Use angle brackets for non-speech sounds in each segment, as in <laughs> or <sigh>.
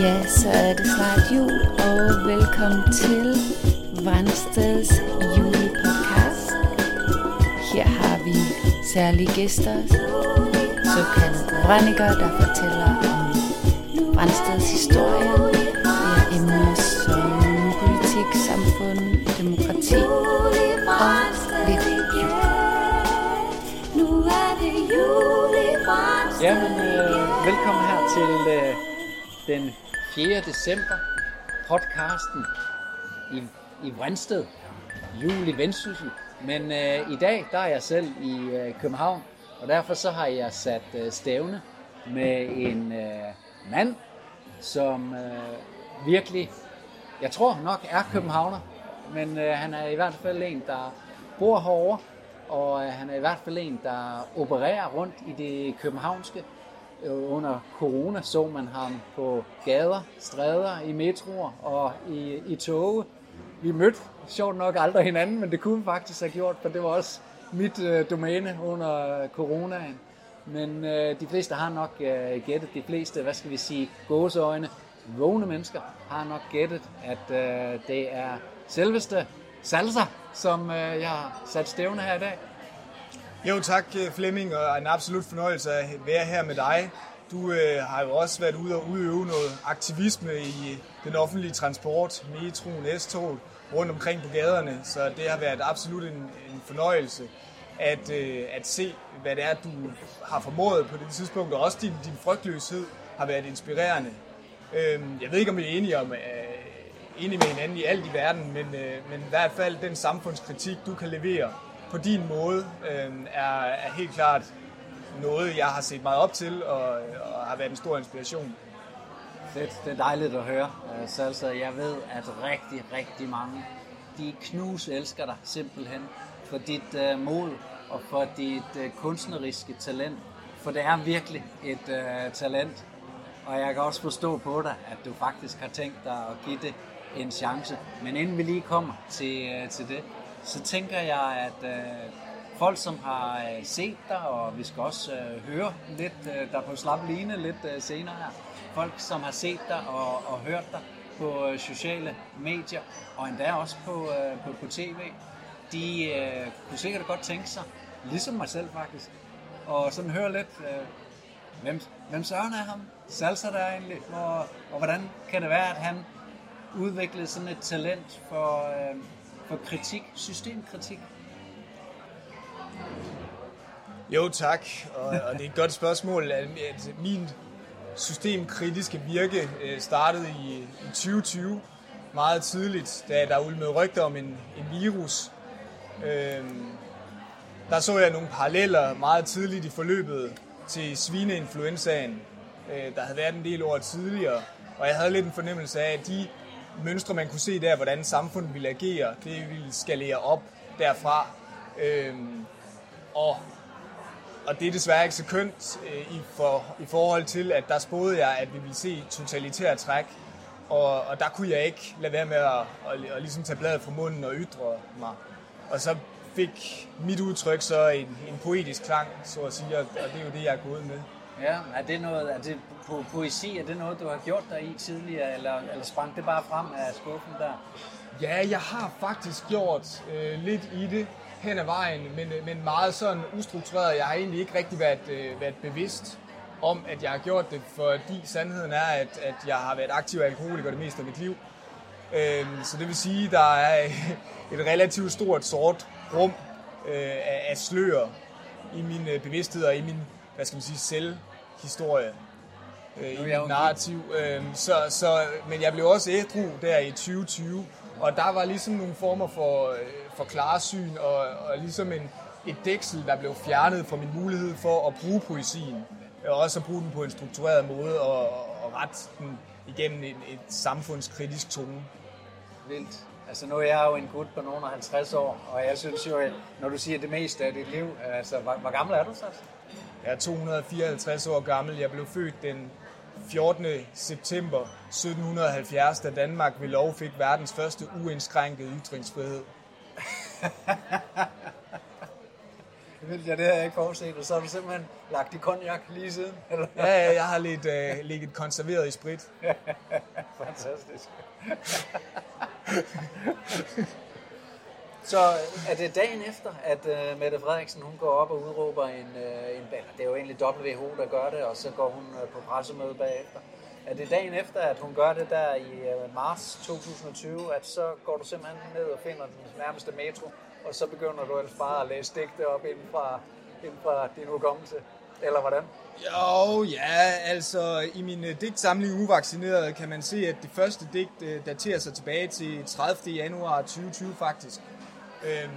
Ja, så er det snart jul, og velkommen til Vrandsteds julepodcast. Her har vi særlige gæster, såkaldte vrandikker, der fortæller om Vrandsteds historie. Det er emner som politik, samfund, demokrati og lidt jul. Nu er det jul i. Jamen, øh, velkommen her til øh, den 4. december podcasten i, i Vrindsted, jul i Vendsyssel. Men øh, i dag, der er jeg selv i øh, København, og derfor så har jeg sat øh, stævne med en øh, mand, som øh, virkelig, jeg tror nok er københavner, men øh, han er i hvert fald en, der bor herovre, og øh, han er i hvert fald en, der opererer rundt i det københavnske. Øh, under corona så man ham på gader, stræder, i metroer og i, i toge. Vi mødte sjovt nok aldrig hinanden, men det kunne vi faktisk have gjort, for det var også mit øh, domæne under coronaen. Men øh, de fleste har nok øh, gættet, de fleste, hvad skal vi sige, gåseøjne, vågne mennesker har nok gættet, at øh, det er selveste Salsa, som øh, jeg har sat stævne her i dag. Jo tak øh, Flemming, og en absolut fornøjelse at være her med dig. Du øh, har jo også været ude og udøve noget aktivisme i øh, den offentlige transport, metroen, S-toget, rundt omkring på gaderne, så det har været absolut en, en fornøjelse at, øh, at se, hvad det er, du har formået på det tidspunkt, og også din, din frygtløshed har været inspirerende. Øh, jeg ved ikke, om vi er enige om, øh, enige med hinanden i alt i verden, men, øh, men i hvert fald den samfundskritik, du kan levere på din måde, øh, er, er helt klart noget, jeg har set meget op til, og, og har været en stor inspiration. Fedt, det er dejligt at høre, øh, Salsa. Jeg ved, at rigtig, rigtig mange, de knus elsker dig simpelthen for dit uh, mod og for dit uh, kunstneriske talent. For det er virkelig et uh, talent, og jeg kan også forstå på dig, at du faktisk har tænkt dig at give det en chance. Men inden vi lige kommer til, uh, til det, så tænker jeg, at øh, folk, som har øh, set dig, og vi skal også øh, høre lidt, øh, der på slap line lidt øh, senere her, folk, som har set dig og, og hørt dig på øh, sociale medier, og endda også på, øh, på, på tv, de øh, kunne sikkert godt tænke sig, ligesom mig selv faktisk, og sådan høre lidt, øh, hvem, hvem søren er ham? Salsa der egentlig, og, og hvordan kan det være, at han udviklede sådan et talent for, øh, for kritik, systemkritik? Jo tak, og, og det er et godt spørgsmål. At, at altså, min systemkritiske virke øh, startede i, i 2020, meget tidligt, da der ulmede rygter om en, en virus. Øhm, der så jeg nogle paralleller meget tidligt i forløbet til svineinfluenzaen, øh, der havde været en del år tidligere, og jeg havde lidt en fornemmelse af, at de mønstre, man kunne se der, hvordan samfundet ville agere, det ville skalere op derfra. Øhm, og og det er desværre ikke så kønt øh, i, for, i forhold til, at der spåede jeg, at vi ville se totalitære træk. Og, og der kunne jeg ikke lade være med at, at, at ligesom tage bladet fra munden og ytre mig. Og så fik mit udtryk så en, en poetisk klang, så at sige, og, og det er jo det, jeg er gået med. Ja, er det noget, er det po- poesi, er det noget, du har gjort dig i tidligere, eller, eller sprang det bare frem af skuffen der? Ja, jeg har faktisk gjort øh, lidt i det hen ad vejen, men, øh, men meget sådan ustruktureret. Jeg har egentlig ikke rigtig været, øh, været bevidst om, at jeg har gjort det, fordi sandheden er, at, at jeg har været aktiv alkoholiker det meste af mit liv. Øh, så det vil sige, at der er <laughs> et relativt stort sort rum øh, af, af slør i min øh, bevidsthed og i min, hvad skal man sige, selv selvhistorie. Øh, I mit narrativ. Øh, så, så, men jeg blev også ædru der i 2020, og der var ligesom nogle former for, øh, for klarsyn og, og ligesom en, et dæksel, der blev fjernet fra min mulighed for at bruge poesien. Og også at bruge den på en struktureret måde og, og rette den igennem et, et samfundskritisk tone. Vildt. Altså nu er jeg jo en gut på nogen af 50 år, og jeg synes jo, at når du siger det meste af dit liv, altså hvor, hvor gammel er du så? Jeg er 254 år gammel. Jeg blev født den 14. september 1770, da Danmark ved lov fik verdens første uindskrænkede ytringsfrihed. <laughs> vildt, ja, det har jeg ikke forudset, og så har du simpelthen lagt i konjak lige siden, eller? Ja, ja, jeg har lidt, øh, ligget konserveret i sprit. <laughs> Fantastisk. <laughs> Så er det dagen efter, at uh, Mette Frederiksen hun går op og udråber en, uh, en banner. Det er jo egentlig WHO, der gør det, og så går hun uh, på pressemøde bagefter. Er det dagen efter, at hun gør det der i uh, marts 2020, at så går du simpelthen ned og finder den nærmeste metro, og så begynder du ellers bare at læse digte op inden fra, inden fra din hukommelse? Eller hvordan? Jo, ja, altså i min uh, digtsamling Uvaccineret kan man se, at det første digt uh, daterer sig tilbage til 30. januar 2020 faktisk. Øhm,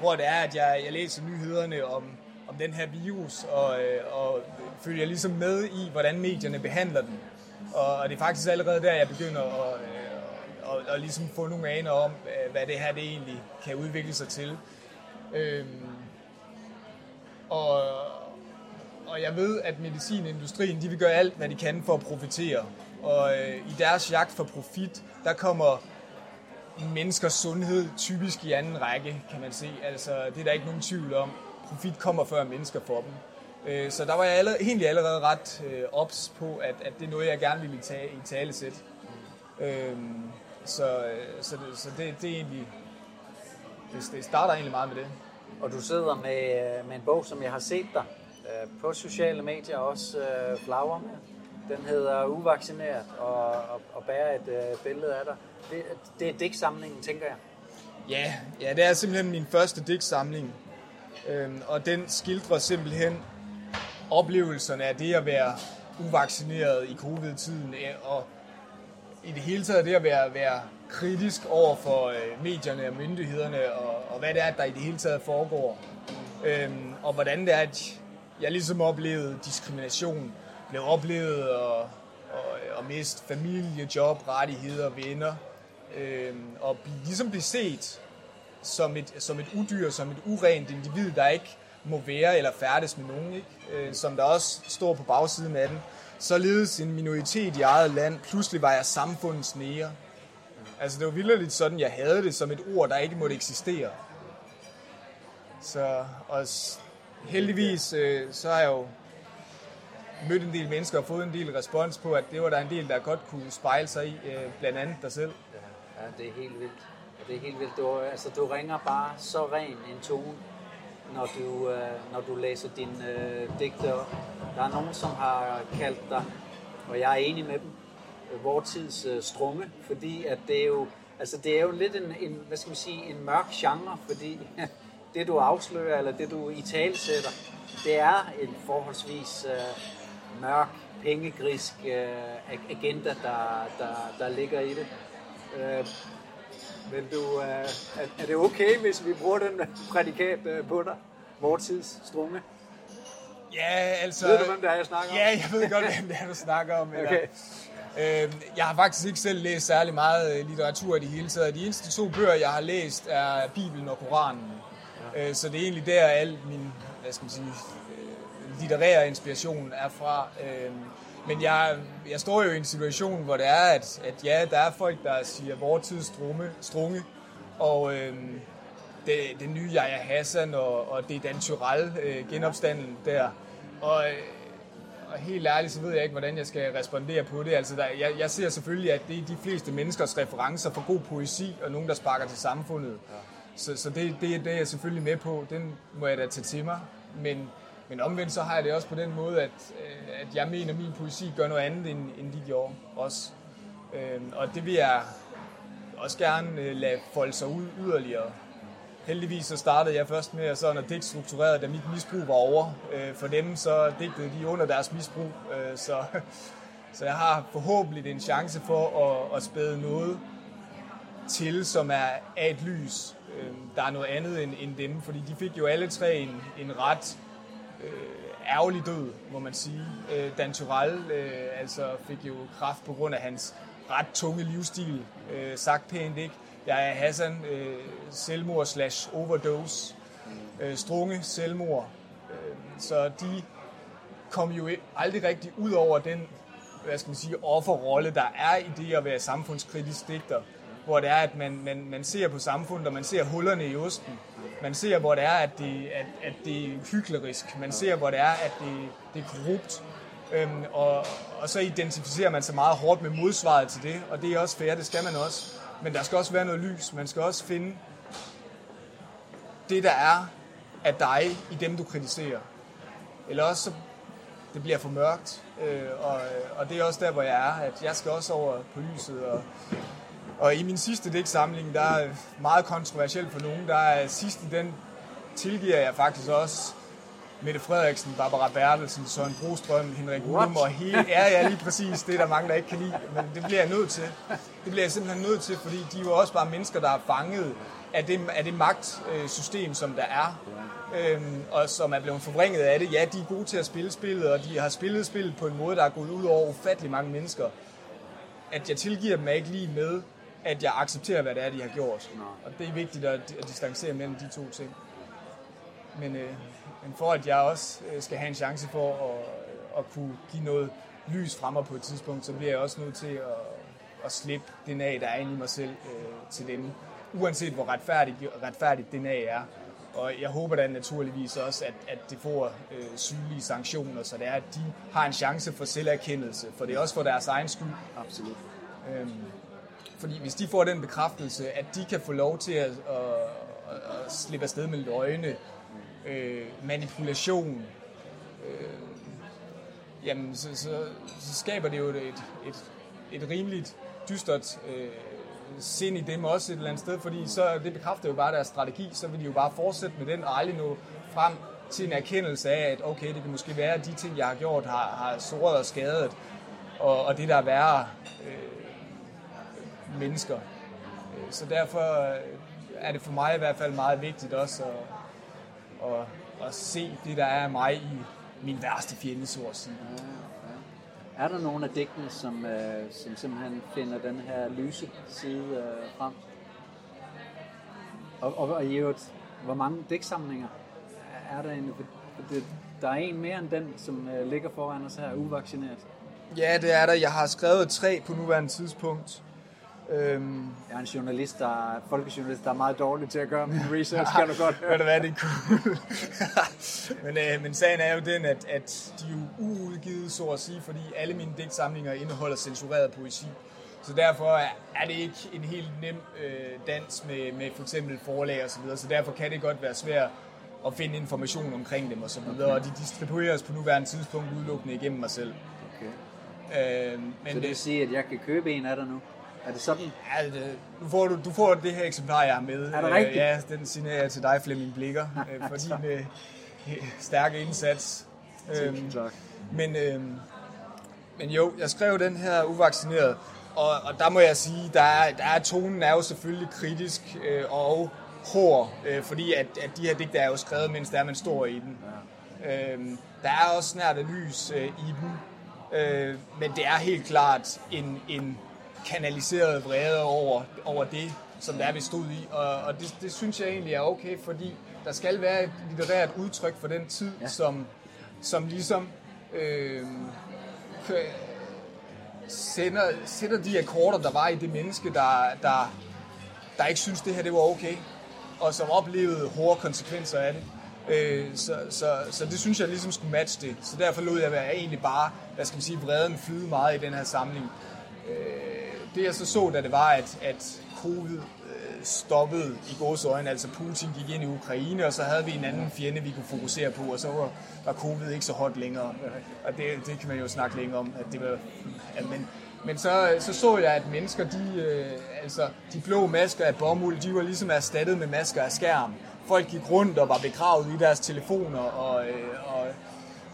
hvor det er, at jeg, jeg læser nyhederne om, om den her virus, og, øh, og følger ligesom med i, hvordan medierne behandler den. Og, og det er faktisk allerede der, jeg begynder at, øh, at, at ligesom få nogle aner om, øh, hvad det her det egentlig kan udvikle sig til. Øhm, og, og jeg ved, at medicinindustrien de vil gøre alt, hvad de kan for at profitere. Og øh, i deres jagt for profit, der kommer menneskers sundhed typisk i anden række, kan man se. Altså, det er der ikke nogen tvivl om. Profit kommer før mennesker for dem. Øh, så der var jeg allerede, egentlig allerede ret øh, ops på, at, at det er noget, jeg gerne ville tage i talesæt. Øhm, så øh, så, det, så det, det er egentlig... Det, det starter egentlig meget med det. Og du sidder med, med en bog, som jeg har set dig på sociale medier, også øh, flagre med. Den hedder Uvaccineret og, og, og bærer et øh, billede af dig. Det, det er digtsamlingen, tænker jeg. Ja, ja, det er simpelthen min første digtsamling. Øhm, og den skildrer simpelthen oplevelserne af det at være uvaccineret i covid-tiden, og i det hele taget det at være, være kritisk over for øh, medierne og myndighederne, og, og hvad det er, der i det hele taget foregår. Øhm, og hvordan det er, at jeg ligesom oplevede diskrimination, blev oplevet og, og, og miste familie, job, rettigheder, venner, Øh, og ligesom blive set som et, som et udyr, som et urent individ, der ikke må være eller færdes med nogen, ikke? Øh, som der også står på bagsiden af den. Således en minoritet i eget land, pludselig var jeg samfundets nære. Altså det var vildt sådan, jeg havde det som et ord, der ikke måtte eksistere. Så og heldigvis, øh, så har jeg jo mødt en del mennesker og fået en del respons på, at det var der en del, der godt kunne spejle sig i, øh, blandt andet dig selv. Ja, ja det er helt vildt. Det er helt vildt. Du, altså, du ringer bare så ren en tone, når du, øh, når du læser dine øh, digte op. Der er nogen, som har kaldt dig, og jeg er enig med dem, øh, vor tids øh, strumme, fordi at det er jo, altså det er jo lidt en, en, hvad skal man sige, en mørk genre, fordi <laughs> det du afslører, eller det du i tale sætter, det er en forholdsvis øh, mørk, pengegrisk øh, agenda, der, der, der ligger i det. Øh, men du, øh, er, er det okay, hvis vi bruger den prædikat øh, på dig? Vortids strumme? Ja, altså... Ved du, hvem det er, jeg snakker om? Ja, jeg ved godt, hvem det er, du snakker om. <laughs> Okay. Øh, jeg har faktisk ikke selv læst særlig meget øh, litteratur i det hele taget. De eneste to bøger, jeg har læst, er Bibelen og Koranen. Ja. Øh, så det er egentlig der, al min hvad skal man sige, litterære inspiration er fra. Øh, men jeg, jeg står jo i en situation, hvor det er, at, at ja, der er folk, der siger vores tids strumme, strunge, og øh, det, det nye Jaja Hassan, og, og det er Dan Tyrell, øh, genopstanden der. Og, øh, og helt ærligt, så ved jeg ikke, hvordan jeg skal respondere på det. Altså, der, jeg, jeg ser selvfølgelig, at det er de fleste menneskers referencer for god poesi, og nogen, der sparker til samfundet. Ja. Så, så det, det, det er jeg selvfølgelig med på. Den må jeg da tage til mig. Men, men omvendt så har jeg det også på den måde, at, øh, at jeg mener, at min poesi gør noget andet, end, end de gjorde også. Øhm, og det vil jeg også gerne øh, lade folde sig ud yderligere. Heldigvis så startede jeg først med at sådan at digt struktureret, da mit misbrug var over. Øh, for dem så digtede de under deres misbrug. Så, <laughs> så jeg har forhåbentlig en chance for at, at spæde noget til, som er af et lys. Øhm, der er noget andet end, end dem, fordi de fik jo alle tre en, en ret øh, ærgerlig død, må man sige. Øh, Dan Turell øh, altså fik jo kraft på grund af hans ret tunge livsstil, øh, sagt pænt ikke. Jeg er Hassan, øh, selvmord slash overdose, øh, strunge selvmord. Øh, så de kom jo aldrig rigtig ud over den hvad skal man sige, offerrolle, der er i det at være samfundskritisk digter, hvor det er, at man, man, man ser på samfundet, og man ser hullerne i osten, man ser, hvor det er, at det, at, at det er hyklerisk. Man ser, hvor det er, at det, det er korrupt. Øhm, og, og så identificerer man sig meget hårdt med modsvaret til det, og det er også fair, det skal man også. Men der skal også være noget lys. Man skal også finde det, der er af dig i dem, du kritiserer. Eller også så det bliver for mørkt, øh, og, og det er også der, hvor jeg er, at jeg skal også over på lyset. Og, og i min sidste digtsamling, der er meget kontroversielt for nogen, der er sidst i den tilgiver jeg faktisk også Mette Frederiksen, Barbara Bertelsen, Søren Brostrøm, Henrik Ullum og hele... Ja, ja, lige præcis. Det er der mange, der ikke kan lide, men det bliver jeg nødt til. Det bliver jeg simpelthen nødt til, fordi de er jo også bare mennesker, der er fanget af det, af det magtsystem, som der er. Øhm, og som er blevet forvrænget af det. Ja, de er gode til at spille spillet, og de har spillet spillet på en måde, der er gået ud over ufattelig mange mennesker. At jeg tilgiver dem er ikke lige med, at jeg accepterer, hvad det er, de har gjort. Og det er vigtigt at, at distancere mellem de to ting. Men, øh, men for at jeg også øh, skal have en chance for at, at kunne give noget lys frem på et tidspunkt, så bliver jeg også nødt til at, at slippe den af, der er inde i mig selv, øh, til dem. Uanset hvor retfærdigt, retfærdigt den af er. Og jeg håber da naturligvis også, at, at det får øh, synlige sanktioner, så det er, at de har en chance for selverkendelse, for det er også for deres egen skyld. Absolut. Øhm, fordi hvis de får den bekræftelse, at de kan få lov til at, at, at, at slippe afsted med løgne, øh, manipulation, øh, jamen så, så, så skaber det jo et, et, et rimeligt dystert øh, sind i dem også et eller andet sted, fordi så det bekræfter jo bare deres strategi, så vil de jo bare fortsætte med den og aldrig nå frem til en erkendelse af, at okay, det kan måske være, at de ting, jeg har gjort, har, har såret og skadet, og, og det der er værre øh, mennesker. Øh, Så derfor øh, er det for mig i hvert fald meget vigtigt også at, at, at se det, der er af mig i min værste fjende, så at sige. Er der nogle af digtene, som, øh, som simpelthen finder den her lyse side øh, frem? Og, og, og i øvrigt, hvor mange digtsamlinger er der egentlig? Der er en mere end den, som øh, ligger foran os her, uvaccineret. Ja, det er der. Jeg har skrevet tre på nuværende tidspunkt. Øhm, Jeg er en journalist, der er folkejournalist, der er meget dårlig til at gøre min <laughs> research, kan du godt høre. Ved du hvad, det er cool. <laughs> men, øh, men sagen er jo den, at, at de er jo uudgivet, så at sige, fordi alle mine digtsamlinger indeholder censureret poesi. Så derfor er, det ikke en helt nem øh, dans med, med for eksempel forlag og så videre, så derfor kan det godt være svært at finde information omkring dem og så videre, og de distribueres på nuværende tidspunkt udelukkende igennem mig selv. Okay. Øh, men Så det vil sige, at jeg kan købe en af dig nu? Er det sådan? Ja, det, nu får du, du får det her eksemplar, jeg har med. Er det Øh, rigtigt? Ja, den signerer jeg til dig, Flemming Blikker, <laughs> øh, for din øh, stærke indsats. Øhm, tak. men, øhm, men jo, jeg skrev den her uvaccineret, og, og der må jeg sige, der er, der er tonen er jo selvfølgelig kritisk øh, og hård, øh, fordi at, at de her digte er jo skrevet, mens der er, man står i den. Ja. Øhm, der er også snart af lys øh, i dem, øh, men det er helt klart en, en kanaliseret vrede over, over det, som der er, vi stod i, og, og det, det synes jeg egentlig er okay, fordi der skal være et litterært udtryk for den tid, ja. som, som ligesom øh, sender, sætter de akkorder, der var i det menneske, der, der, der ikke synes, det her det var okay, og som oplevede hårde konsekvenser af det. Øh, så, så, så det synes jeg ligesom skulle matche det. Så derfor lod jeg være egentlig bare, hvad skal man sige, vreden flyde meget i den her samling. Øh, det jeg så så, da det var, at, at covid øh, stoppede i gåsøjne, altså Putin gik ind i Ukraine, og så havde vi en anden fjende, vi kunne fokusere på, og så var, var covid ikke så hot længere. Og det, det kan man jo snakke længere om, at det var... Ja, men, men så, så så jeg, at mennesker, de, øh, altså, de blå masker af bomuld, de var ligesom erstattet med masker af skærm. Folk gik rundt og var begravet i deres telefoner, og, øh,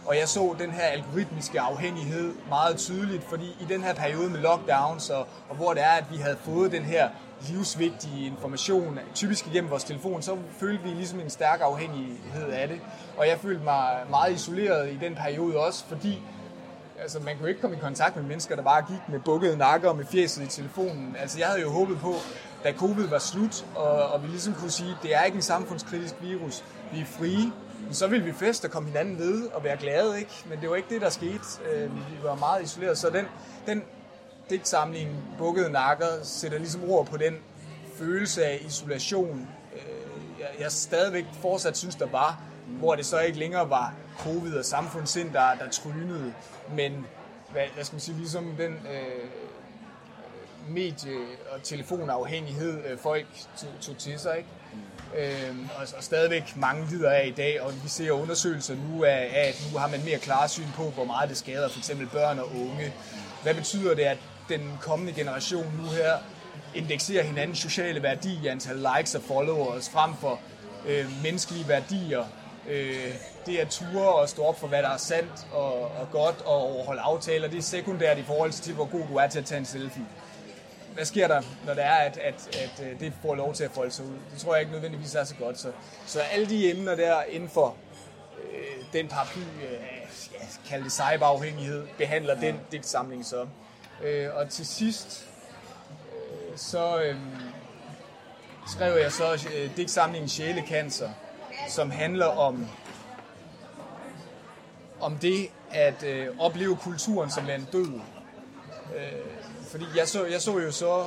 og, jeg så den her algoritmiske afhængighed meget tydeligt, fordi i den her periode med lockdowns, og, og hvor det er, at vi havde fået den her livsvigtige information, typisk igennem vores telefon, så følte vi ligesom en stærk afhængighed af det. Og jeg følte mig meget isoleret i den periode også, fordi altså, man kunne ikke komme i kontakt med mennesker, der bare gik med bukkede nakker og med fjeset i telefonen. Altså, jeg havde jo håbet på, da covid var slut, og, og vi ligesom kunne sige, det er ikke en samfundskritisk virus, vi er frie, så ville vi feste og komme hinanden ved og være glade, ikke? Men det var ikke det, der skete. Øh, Vi var meget isoleret, så den, den digtsamling, Bukkede Nakker, sætter ligesom ord på den følelse af isolation, øh, jeg, jeg stadigvæk fortsat synes, der var, hvor det så ikke længere var covid og samfundssind, der, der trynede, men hvad, hvad skal man sige, ligesom den øh, medie- og telefonafhængighed, øh, folk tog, tog til sig, ikke? Øh, og, og stadigvæk mange lider af i dag, og vi ser undersøgelser nu af, af, at nu har man mere klarsyn på, hvor meget det skader for eksempel børn og unge. Hvad betyder det, at den kommende generation nu her indekserer hinandens sociale værdi i antal likes og followers frem for øh, menneskelige værdier? Øh, det er ture og stå op for, hvad der er sandt og, og godt og overholde aftaler. Det er sekundært i forhold til, hvor god du er til at tage en selfie hvad sker der, når det er, at, at, at øh, det får lov til at folde sig ud? Det tror jeg ikke nødvendigvis er så godt. Så, så alle de emner der inden for øh, den paraply, øh, ja, kald det cyberafhængighed, behandler den digtsamling så. Øh, og til sidst, øh, så øh, skrev jeg så øh, digtsamlingen Sjælekancer, som handler om om det at øh, opleve kulturen som en død. Øh, fordi jeg så, jeg så jo så,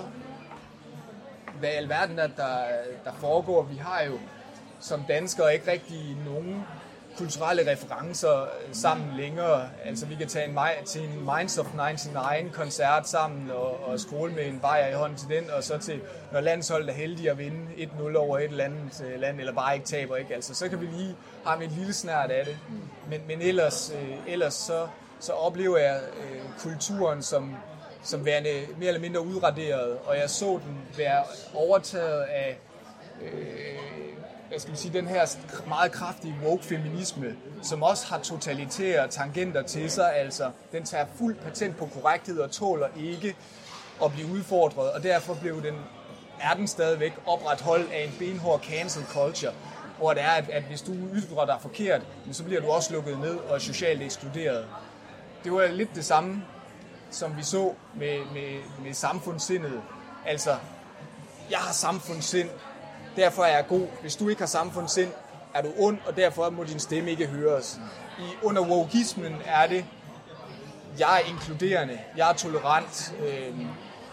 hvad i alverden at der, der foregår. Vi har jo som danskere ikke rigtig nogen kulturelle referencer øh, sammen længere. Altså vi kan tage en, til en Minds of 99 koncert sammen og, og skole med en bajer i hånden til den, og så til, når landsholdet er heldige at vinde 1-0 over et eller andet øh, land, eller bare ikke taber, ikke? Altså, så kan vi lige have en lille snært af det. Men, men ellers, øh, ellers så, så oplever jeg øh, kulturen som som værende mere eller mindre udraderet, og jeg så den være overtaget af øh, hvad skal man sige, den her meget kraftige woke-feminisme, som også har totalitære tangenter til sig, altså den tager fuld patent på korrekthed og tåler ikke at blive udfordret, og derfor blev den, er den stadigvæk opretholdt af en benhård cancel culture, hvor det er, at, at hvis du ytrer dig forkert, så bliver du også lukket ned og socialt ekskluderet. Det var lidt det samme, som vi så med, med, med samfundssindet. Altså, jeg har samfundssind, derfor er jeg god. Hvis du ikke har samfundssind, er du ond, og derfor må din stemme ikke høres. I, under wokeismen er det, jeg er inkluderende, jeg er tolerant, øh,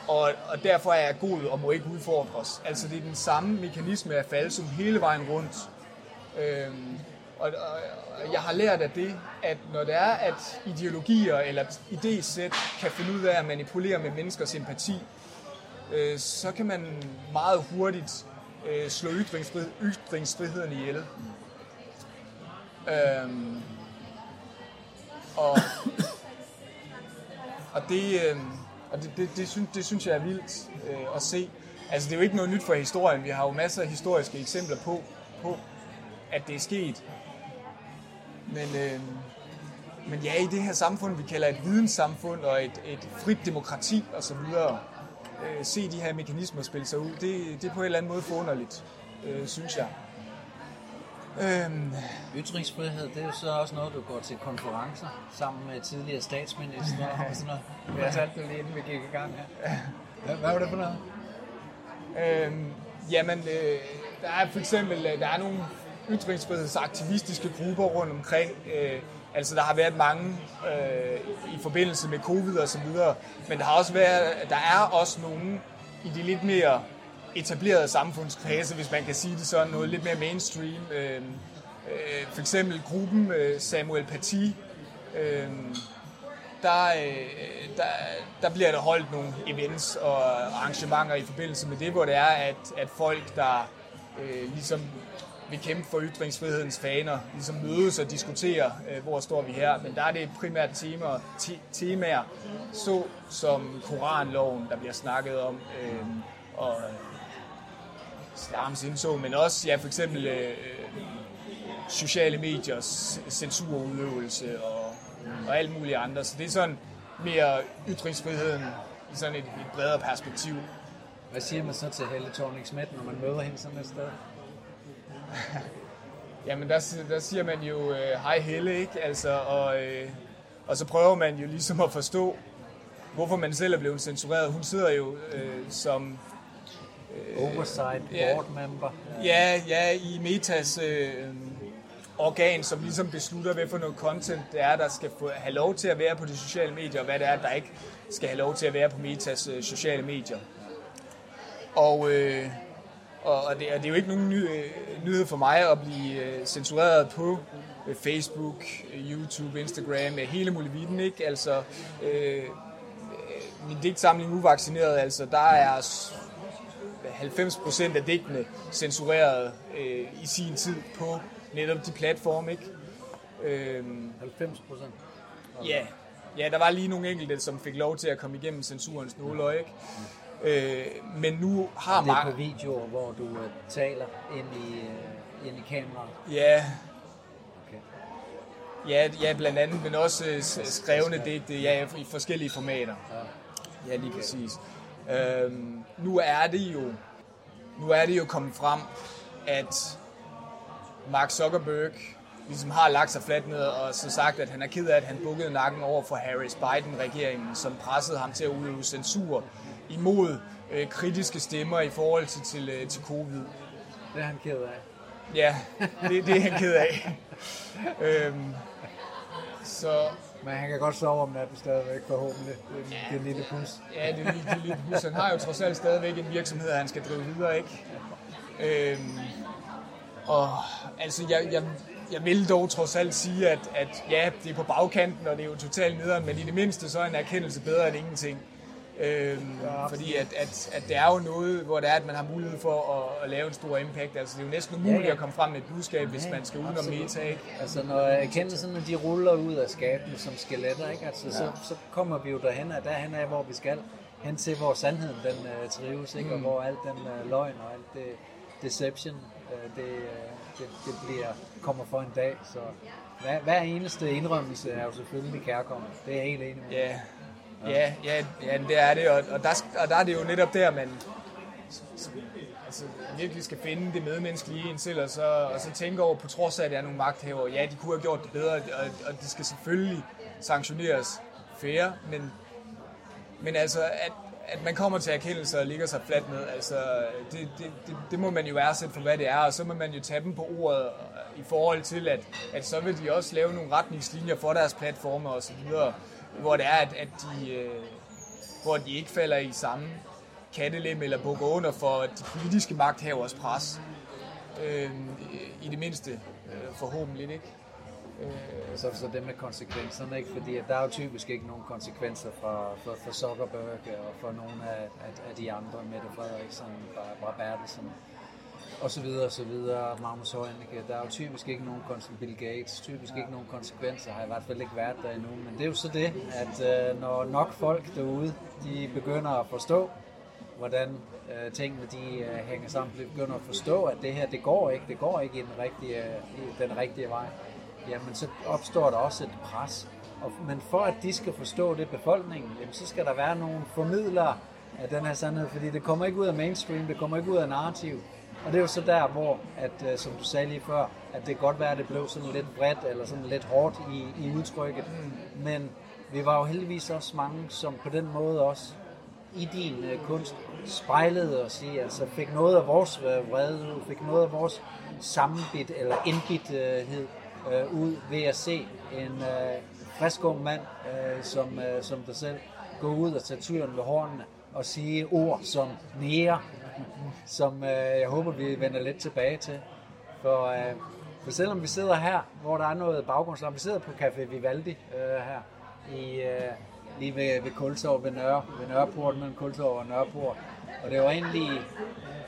og, og derfor er jeg god og må ikke udfordres. Altså det er den samme mekanisme af falde som hele vejen rundt. Øh, og, og, og jeg har lært af det, at når det er, at ideologier eller idésæt kan finde ud af at manipulere med menneskers empati, øh, så kan man meget hurtigt øh, slå ytringsfrihed, ytringsfriheden ihjel. Øhm, og, og det, øh, og det, det, det, synes, det synes jeg er vildt øh, at se. Altså det er jo ikke noget nyt for historien. Vi har jo masser af historiske eksempler på, på at det er sket. Men, øh, men ja, i det her samfund, vi kalder et videnssamfund og et, et frit demokrati osv., øh, se de her mekanismer spille sig ud, det, det er på en eller anden måde forunderligt, øh, synes jeg. Øhm. Ytringsfrihed, det er jo så også noget, du går til konferencer sammen med tidligere statsminister og sådan noget. Jeg talte det lige inden vi gik i gang her. Hvad, hvad var det for noget? Øhm, jamen, øh, der er for eksempel øh, der er nogle ytringsfrihedsaktivistiske grupper rundt omkring. Øh, altså der har været mange øh, i forbindelse med covid og så videre, men der har også været, der er også nogle i de lidt mere etablerede samfundskredse, hvis man kan sige det sådan, noget lidt mere mainstream. Øh, øh, for eksempel gruppen øh, Samuel Paty, øh, der, øh, der, der bliver der holdt nogle events og arrangementer i forbindelse med det, hvor det er, at, at folk, der øh, ligesom vil kæmpe for ytringsfrihedens faner, ligesom mødes og diskutere, øh, hvor står vi her. Men der er det primært temaer, te, temaer så som Koranloven, der bliver snakket om, øh, og islams indtog, men også ja, for eksempel øh, øh sociale mediers censurudøvelse og, og alt muligt andre. Så det er sådan mere ytringsfriheden i sådan et, et bredere perspektiv. Hvad siger man så til Helle thorning Schmidt, når man møder hende sådan et sted? <laughs> Jamen, der, der siger man jo, øh, hej Helle, ikke? Altså, og, øh, og så prøver man jo ligesom at forstå, hvorfor man selv er blevet censureret. Hun sidder jo øh, som... Øh, Oversight ja, board member. Ja, ja, i Metas øh, organ, som ligesom beslutter, hvad for noget content det er, der skal få, have lov til at være på de sociale medier, og hvad det er, der ikke skal have lov til at være på Metas øh, sociale medier. Og, øh, Og, og, det, og det er jo ikke nogen ny, øh, nyhed for mig at blive øh, censureret på øh, Facebook, øh, YouTube, Instagram, øh, hele muligheden, ikke? Altså, øh, øh, min digtsamling Uvaccineret, altså, der er s- 90% af digtene censureret øh, i sin tid på netop de platforme, ikke? Øhm, 90 procent. Ja, ja, der var lige nogle enkelte, som fik lov til at komme igennem censurens nåløje, ikke? Øh, men nu har Det er mange... på videoer, hvor du uh, taler ind i, uh, ind i kameraet. Ja, Okay. ja, ja, blandt andet, men også øh, skrevne digte ja, i forskellige formater. Ja, lige præcis. Øhm, nu er det jo nu er det jo kommet frem, at Mark Zuckerberg ligesom har lagt sig fladt ned og så sagt, at han er ked af, at han bukkede nakken over for Harris Biden-regeringen, som pressede ham til at udøve censur imod øh, kritiske stemmer i forhold til, til, øh, til covid. Det er han ked af. Ja, det, det er han ked af. øhm, så Men han kan godt sove om natten stadigvæk, forhåbentlig. Det, det lille pus. Ja, det er det er lige plus. Han har jo trods alt stadigvæk en virksomhed, han skal drive videre, ikke? Øhm, og altså, jeg, jeg, jeg vil dog trods alt sige, at, at ja, det er på bagkanten, og det er jo totalt nederen, men i det mindste så er en erkendelse bedre end ingenting. Øhm, fordi at, at, at det er jo noget, hvor det er, at man har mulighed for at, at lave en stor impact. Altså, det er jo næsten umuligt Ja, ja. at komme frem med et budskab, hvis Ja, man skal udenom absolut. meta, ikke? Altså når erkendelserne de ruller ud af skabene som skeletter, ikke? Altså, så, så kommer vi jo derhen af, derhen af, hvor vi skal. Hen til, hvor sandheden den uh, trives, ikke? Og hvor alt den uh, løgn og alt det deception, uh, det, uh, det, det bliver, kommer for en dag. Så hver, hver eneste indrømmelse er jo selvfølgelig kærkommen. Det er jeg helt enig med. Ja, ja, ja, ja det er det, og, og, der, og der er det jo netop der, man altså, virkelig skal finde det medmenneskelige i en selv, og så, og så tænke over, på trods af, at der er nogle magthavere, ja, de kunne have gjort det bedre, og, og det skal selvfølgelig sanktioneres fair, men, men altså, at, at man kommer til erkendelse og ligger sig fladt ned, altså, det, det, det, det må man jo værdsætte for, hvad det er, og så må man jo tage dem på ordet i forhold til, at, at så vil de også lave nogle retningslinjer for deres platforme og så videre, hvor det er, at, at de, øh, hvor de ikke falder i samme kattelem eller bukker under for de politiske magthavers pres. Øh, I det mindste, øh, forhåbentlig, ikke? Øh, så, så det med konsekvenserne, ikke? Fordi der er jo typisk ikke nogen konsekvenser fra, for, for Zuckerberg og for nogle af, af, af de andre, Mette Frederiksen, Barbara Bertelsen og så videre og så videre, Magnus Heunicke. Der er jo typisk ikke nogen konsekvenser, Bill Gates, typisk ikke nogen konsekvenser, har i hvert fald ikke været der endnu. Men det er jo så det, at øh, når nok folk derude, de begynder at forstå, hvordan øh, tingene de øh, hænger sammen, de begynder at forstå, at det her, det går ikke, det går ikke i den rigtige, øh, i den rigtige vej jamen så opstår der også et pres. Og, men for at de skal forstå det befolkningen, jamen, så skal der være nogle formidlere af den her sandhed, fordi det kommer ikke ud af mainstream, det kommer ikke ud af narrativ. Og det er jo så der, hvor, at, øh, som du sagde lige før, at det kan godt være, at det blev sådan lidt bredt, eller sådan lidt hårdt i, i udtrykket. Men vi var jo heldigvis også mange, som på den måde også i din øh, kunst spejlede os i, altså fik noget af vores øh, vrede ud, fik noget af vores sammenbit eller indbithed øh, ud ved at se en øh, frisk ung mand øh, som, øh, som dig selv gå ud og tage tyren ved hornene og sige ord som nære, som øh, jeg håber, vi vender lidt tilbage til. For, øh, for selvom vi sidder her, hvor der er noget baggrundslarm, vi sidder på Café Vivaldi øh, her, i, øh, lige ved, ved Kultorv, ved, Nørre, ved Nørreport, mellem Kultorv og Nørreport. Og det var egentlig,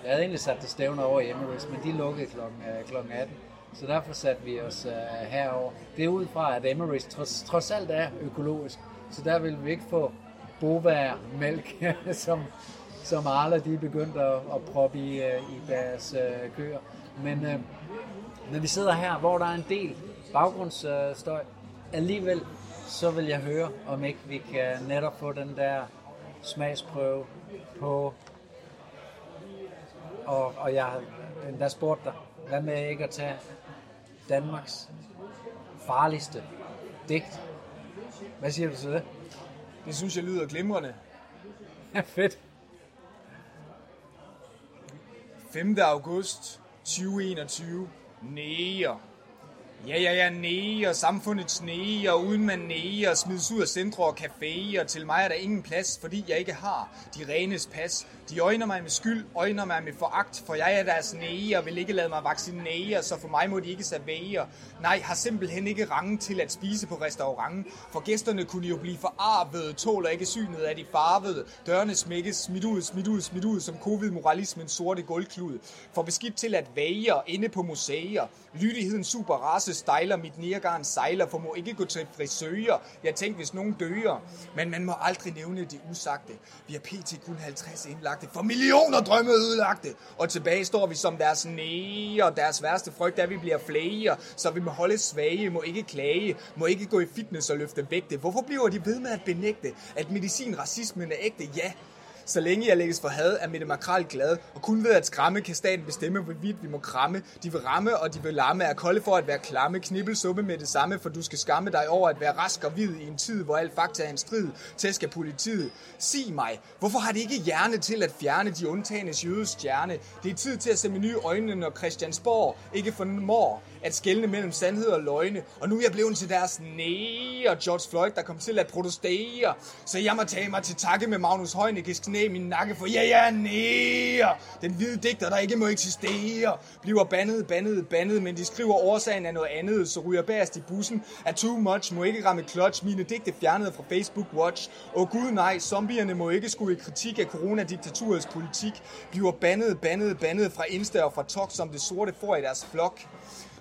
jeg havde egentlig sat det stævne over i Emirates, men de lukkede klokken, øh, klokken 18. Så derfor satte vi os øh, herover. Det er ud fra, at Emirates trods, trods alt er økologisk, så der vil vi ikke få bovær mælk, <laughs> som, som Arla de er begyndt at, at proppe i, øh, i deres øh, køer. Men øh, når vi sidder her, hvor der er en del baggrundsstøj, alligevel så vil jeg høre, om ikke vi kan netop få den der smagsprøve på... Og, og jeg har endda spurgt dig, hvad med ikke at tage Danmarks farligste digt? Hvad siger du til det? Det synes jeg lyder glimrende. Ja, <laughs> fedt. 5. august 2021. Næger. Ja, ja, ja, nej, og samfundets nej, og uden man nej, og smides ud af centre og caféer. Til mig er der ingen plads, fordi jeg ikke har de renes pas. De øjner mig med skyld, øjner mig med foragt, for jeg er deres nej, og vil ikke lade mig vaccinere, så for mig må de ikke servere. Nej, har simpelthen ikke rangen til at spise på restauranten, for gæsterne kunne jo blive forarvede, tåler ikke synet af de farvede. Dørene smækkes, smidt ud, smidt ud, smidt ud, som covid-moralismens sorte gulvklud. For beskidt til at væge inde på museer. Lydigheden super også stejler, mit niergarn sejler, for må ikke gå til frisører. Jeg tænkte, hvis nogen døger. Men man må aldrig nævne det usagte. Vi har pt. kun 50 indlagte, for millioner drømme ødelagte. Og tilbage står vi som deres næger. Deres værste frygt er, at vi bliver flere. Så vi må holde svage, må ikke klage, må ikke gå i fitness og løfte vægte. Hvorfor bliver de ved med at benægte, at medicin racismen er ægte? Ja, så længe jeg lægges for had, er Mette Makral glad, og kun ved at skræmme kan staten bestemme, hvorvidt vi må kramme. De vil ramme, og de vil lamme, er kolde for at være klamme, knibbelsuppe med det samme, for du skal skamme dig over at være rask og hvid i en tid, hvor alt fakta er en strid. Tæsk af politiet. Sig mig, hvorfor har de ikke hjerne til at fjerne de undtagendes jødes stjerne? Det er tid til at se med nye øjne, når Christiansborg ikke formår at skelne mellem sandhed og løgne. Og nu er jeg blevet til deres nære George Floyd, der kom til at protestere. Så jeg må tage mig til takke med Magnus Heunicke's knæ i min nakke, for ja, jeg er nære. Den hvide digter, der ikke må eksistere, bliver bandet, bandet, bandet, men de skriver årsagen af noget andet, så ryger bagerst i bussen. at too much, må ikke ramme clutch, mine digte fjernede fra Facebook Watch. Og gud nej, zombierne må ikke skulle i kritik af coronadiktaturets politik, bliver bandet, bandet, bandet fra Insta og fra TikTok, som det sorte får i deres flok.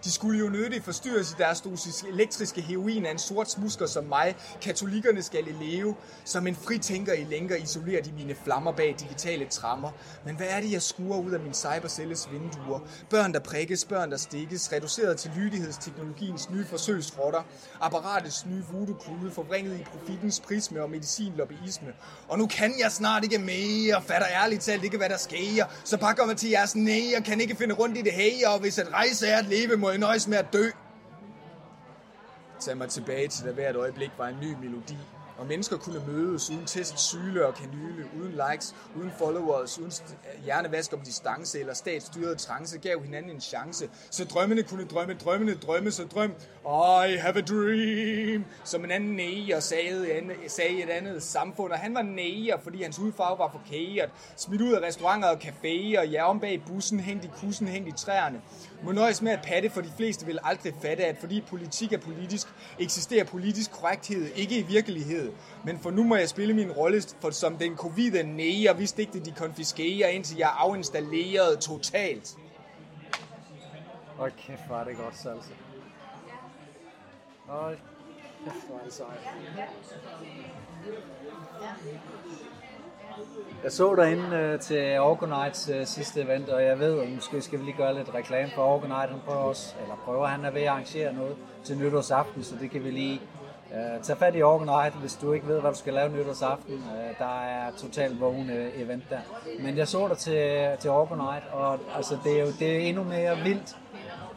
De skulle jo nødigt forstyrres i deres dosis elektriske heroin af en sort smusker som mig. Katolikkerne skal leve. Som en fritænker i lænker isolerer de mine flammer bag digitale trammer. Men hvad er det, jeg skuer ud af min cybercelles vinduer? Børn, der prikkes, børn, der stikkes, reduceret til lydighedsteknologiens nye forsøgsrotter. Apparatets nye voodoo-klude, forvrænget i profitens prisme og medicinlobbyisme. Og nu kan jeg snart ikke mere, fatter ærligt talt ikke, hvad der sker. Så pakker mig til jeres næger, kan ikke finde rundt i det hæger, og hvis at rejse er at leve, må jeg nøjes med at dø. Tag mig tilbage til, da hvert øjeblik var en ny melodi. Og mennesker kunne mødes uden test, syle og kanyle, uden likes, uden followers, uden hjernevask om distance eller statsstyret trance, gav hinanden en chance. Så drømmene kunne drømme, drømmene drømme, så drøm, I have a dream, som en anden næger sagde, sagde et andet samfund. Og han var næger, fordi hans hudfarve var forkert. Smidt ud af restauranter og caféer, ja, om bag bussen, hængt i kussen, hængt i træerne. Må nøjes med at patte, for de fleste vil aldrig fatte, at fordi politik er politisk, eksisterer politisk korrekthed ikke i virkelighed. Men for nu må jeg spille min rolle for som den covid næger, hvis ikke de konfiskerer, indtil jeg er afinstalleret totalt. Hold kæft, er det godt salsa. Hold kæft, er det sejt. Jeg så derinde øh, til Organites øh, sidste event, og jeg ved, at måske skal vi lige gøre lidt reklame for Organite. Han prøver også, eller prøver han er ved at arrangere noget til nytårsaften, så det kan vi lige øh, tage fat i Organite, hvis du ikke ved, hvad du skal lave nytårsaften. Øh, der er totalt vågen øh, event der. Men jeg så dig til, til Organite, og altså, det, er jo, det er endnu mere vildt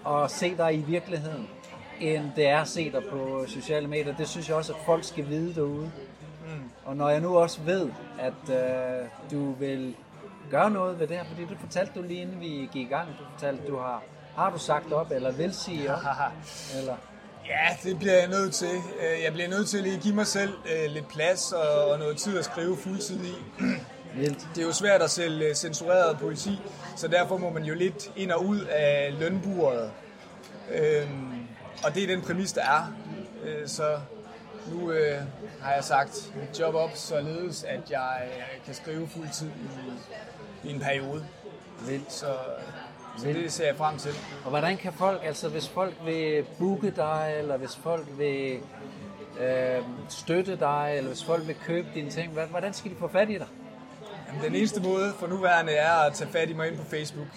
at se dig i virkeligheden, end det er at se dig på sociale medier. Det synes jeg også, at folk skal vide derude. Og når jeg nu også ved, at øh, du vil gøre noget ved det her, fordi det fortalte du lige inden vi gik i gang, du fortalte, du har, har du sagt op, eller vil sige op, <laughs> eller... Ja, det bliver jeg nødt til. Øh, Jeg bliver nødt til at lige give mig selv øh, lidt plads og og noget tid at skrive fuldtid i. <clears throat> Det er jo svært at sælge censureret politi, så derfor må man jo lidt ind og ud af lønburet. Øhm, og det er den præmis, der er. Øh, så nu øh, har jeg sagt mit job op, således at jeg øh, kan skrive fuldtid i, i en periode. Vildt. Så, så det ser jeg frem til. Og hvordan kan folk, altså hvis folk vil booke dig, eller hvis folk vil øh, støtte dig, eller hvis folk vil købe dine ting, hvordan skal de få fat i dig? Jamen, den eneste måde for nuværende er at tage fat i mig ind på Facebook.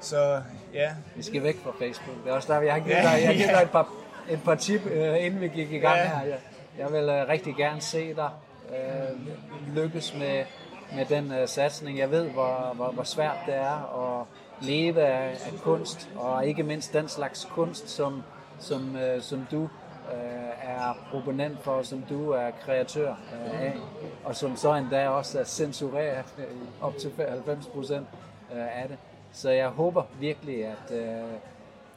Så ja, Vi skal væk fra Facebook. Det er også der, jeg har givet Ja, dig, jeg har givet ja. dig et par, et par tip, øh, inden vi gik i gang Ja. her. Jeg, vil øh, rigtig gerne se dig øh, lykkes med, med den øh, satsning. Jeg ved, hvor, hvor, hvor svært det er at leve af, af kunst, og ikke mindst den slags kunst, som, som, øh, som du øh, er proponent for, som du er kreatør øh, af, og som så endda også er censureret øh, op til 90 procent øh, af det. Så jeg håber virkelig, at, øh,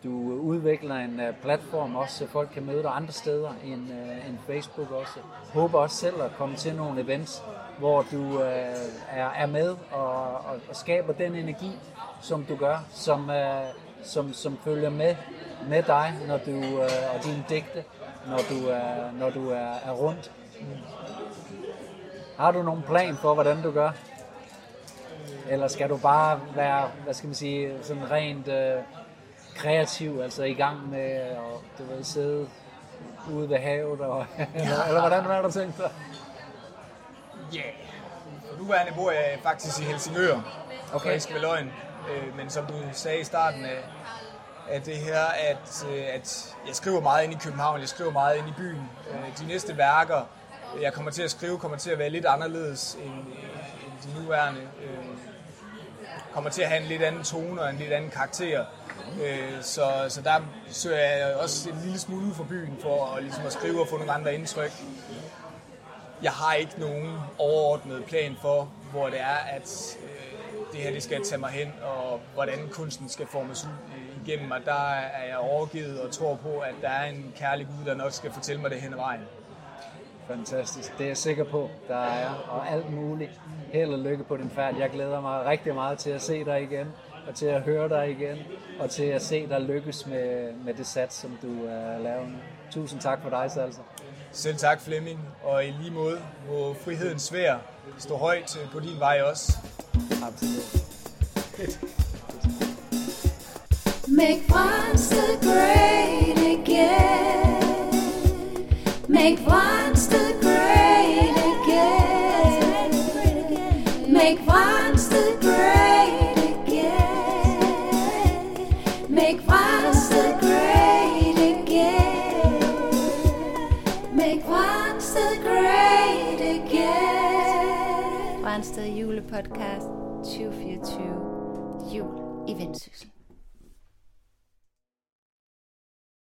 du udvikler en uh, platform også, så folk kan møde dig andre steder end, uh, end Facebook også. Håber også selv at komme til nogle events, hvor du uh, er, er med og, og, og skaber den energi, som du gør, som, uh, som, som følger med, med dig, når du, uh, og dine digte, når du, uh, når du er, er rundt. Har du nogen plan for, hvordan du gør? Eller skal du bare være, hvad skal man sige, sådan rent Uh, kreativ, altså i gang med at du ved, sidde ude ved havet, og, eller, <laughs> eller hvordan er du tænkt dig? Ja, yeah. for nuværende bor jeg faktisk i Helsingør, Okay. okay. ikke løgn. Øh, men som du sagde i starten af, af det her, at, øh, at jeg skriver meget ind i København, jeg skriver meget ind i byen. Øh, de næste værker, jeg kommer til at skrive, kommer til at være lidt anderledes end, end de nuværende. Kommer til at have en lidt anden tone og en lidt anden karakter. Øh, så, så der søger jeg også en lille smule ud for byen for at, ligesom at skrive og få nogle andre indtryk. Jeg har ikke nogen overordnet plan for, hvor det er, at øh, det her det skal tage mig hen, og hvordan kunsten skal formes ud igennem mig. Der er jeg overgivet og tror på, at der er en kærlig Gud, der nok skal fortælle mig det hen ad vejen. Fantastisk. Det er jeg sikker på, der er. Og alt muligt. Held og lykke på din færd. Jeg glæder mig rigtig meget til at se dig igen, og til at høre dig igen, og til at se dig lykkes med, med det sats, som du uh, laver nu. Tusind tak for dig, Salsa. Selv tak, Flemming, og i lige måde må friheden svær stå højt øh, på din vej også. Absolut. Make Monster great again. Make Monster great again. Make Monster again.